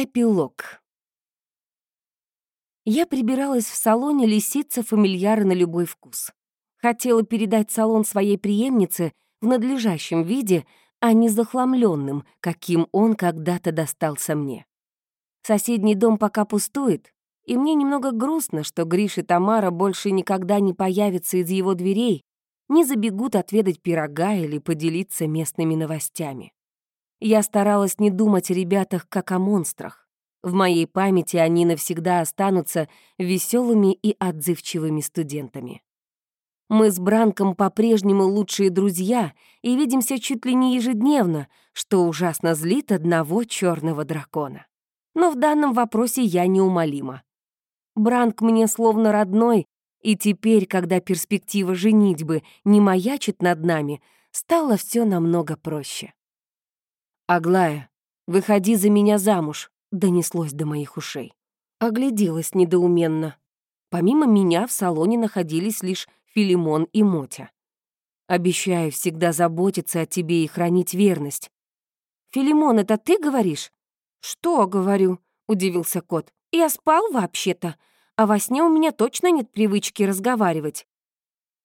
Эпилог. Я прибиралась в салоне лисица фамильяра на любой вкус. Хотела передать салон своей преемнице в надлежащем виде, а не захламленным, каким он когда-то достался мне. Соседний дом пока пустует, и мне немного грустно, что Гриш и Тамара больше никогда не появятся из его дверей, не забегут отведать пирога или поделиться местными новостями. Я старалась не думать о ребятах как о монстрах. В моей памяти они навсегда останутся веселыми и отзывчивыми студентами. Мы с Бранком по-прежнему лучшие друзья и видимся чуть ли не ежедневно, что ужасно злит одного черного дракона. Но в данном вопросе я неумолима. Бранк мне словно родной, и теперь, когда перспектива женитьбы не маячит над нами, стало все намного проще. «Аглая, выходи за меня замуж», — донеслось до моих ушей. Огляделась недоуменно. Помимо меня в салоне находились лишь Филимон и Мотя. «Обещаю всегда заботиться о тебе и хранить верность». «Филимон, это ты говоришь?» «Что говорю?» — удивился кот. «Я спал вообще-то, а во сне у меня точно нет привычки разговаривать».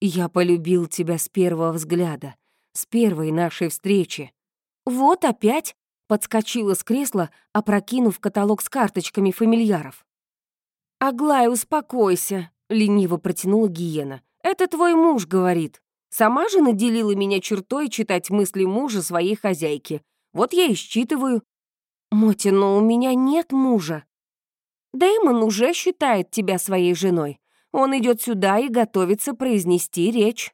«Я полюбил тебя с первого взгляда, с первой нашей встречи», «Вот опять!» — подскочила с кресла, опрокинув каталог с карточками фамильяров. «Аглая, успокойся!» — лениво протянула гиена. «Это твой муж говорит. Сама же наделила меня чертой читать мысли мужа своей хозяйки. Вот я и считываю. Мотя, но у меня нет мужа. Дэймон уже считает тебя своей женой. Он идет сюда и готовится произнести речь.